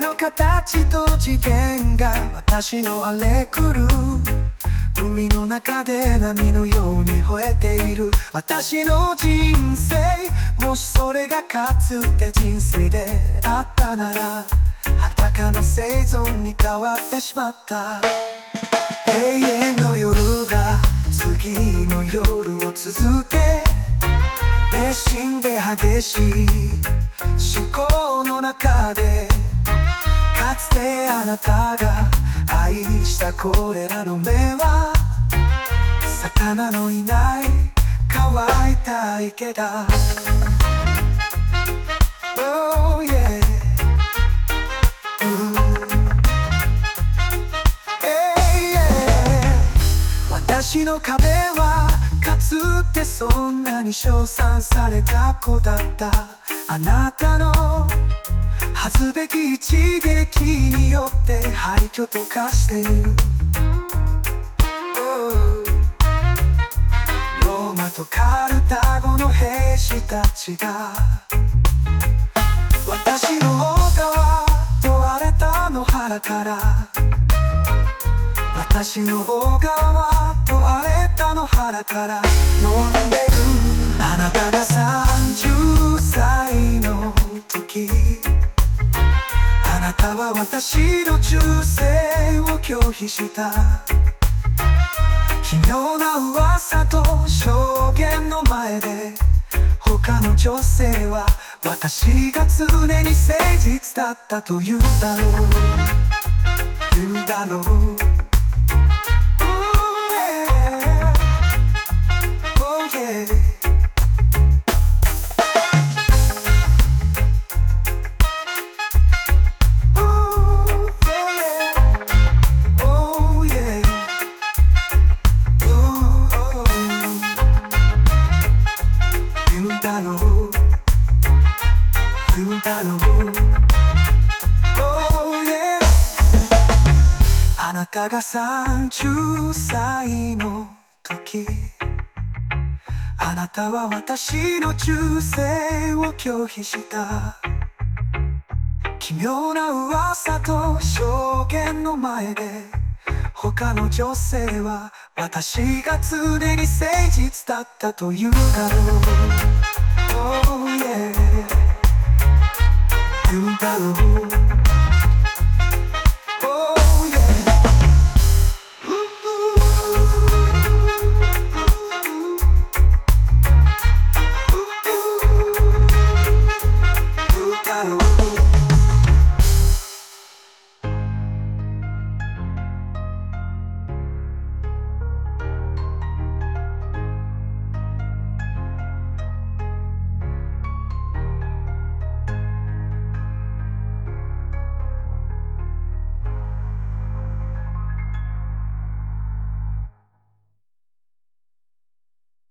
の形と次元が私の荒れ狂う海の中で波のように吠えている。私の人生もしそれがかつて人生であったなら裸の生存に変わってしまった。永遠の夜が次の夜を続け熱心で激しい。思考の中でかつてあなたが愛したこれらの目は魚のいない乾いた池だ。Oh yeah。yeah. 私の壁はかつてそんなに称賛された子だった。あなたの恥ずべき一撃によって廃墟と化してる。ローマとカルタゴの兵士たちが。私の王は問われた野原から。私の王は問われた野原から。飲んでるあなたが30時。あなたは私の忠誠を拒否した。奇妙な噂と証言の前で他の女性は私が常に誠実だったと言うだろう。言うだろう。たが30歳の時。あなたは私の忠誠を拒否した。奇妙な噂と証言の前で。他の女性は私が常に誠実だったというだろう。Oh yeah 言うだろう。